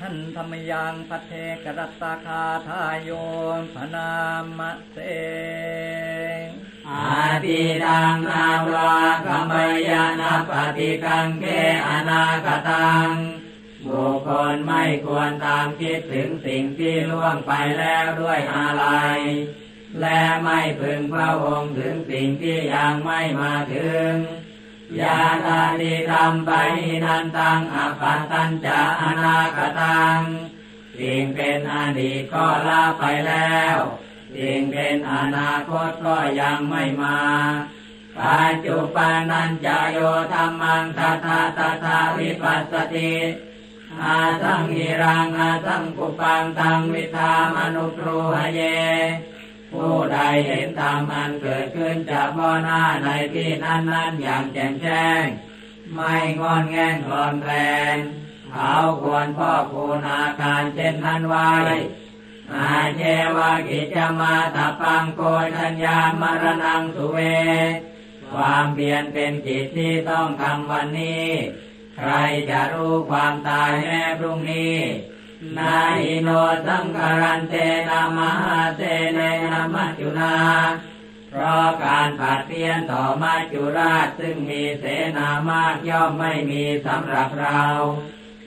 หันธรรมยังพัทเทกรัตตาคาทายโยพนามะเสอาทิตังนาวากัมมยานาปฏิกังเกอนาคตังบุคคลไม่ควรตามคิดถึงสิ่งที่ล่วงไปแล้วด้วยอะไร และไม่พึงพระองค์ถึงสิ่งที่ยังไม่มาถึง ยาตานิธรรมไปนันตังอปัตตัญจะอนาคตังสิ่งเป็นอดีตก็ละไปแล้วสิ่งเป็นอนาคตก็ยังไม่มาปัจจุบันนันจะโยธรรมังตถาตถาวิปัสสติอาสังหิรังอาสังกุปังตังวิธามนุครูหเยผู้ เห็นธรรมอันเกิดขึ้นจากพ่อหน้าในที่นั้นนั้นอย่างแจ่มแจ้ง ไม่งอนแง่นคลอนแคลนเขาควรพ่อคูณอาการเช่นนั้นไว้อาเจวากิจมาตปังโกชัญญามรณังสุเว ความเพียรเป็นกิจที่ต้องทำวันนี้ ใครจะรู้ความตายแม้พรุ่งนี้ นาอิโนสังคารันเตนามาเตเนนามัจจุนาเพราะการผัดเพี้ยนต่อมาจุราชซึ่งมีเสนามากย่อมไม่มีสำหรับเรา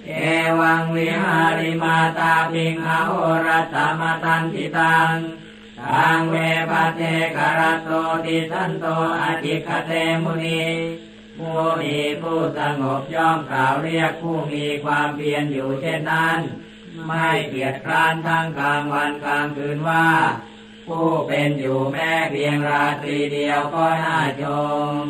เอวังวิหาริมาตาปิงอโหรัตมตันติตังทางเวปเทกรัตโตติสันโตอจิคเตมุนีผู้มีผู้สงบย่อมกล่าวเรียกผู้มีความเพียรอยู่เช่นนั้น ไม่เกียจคร้านทั้งกลางวันกลางคืนว่า ผู้เป็นอยู่แม้เพียงราตรีเดียวก็น่าชม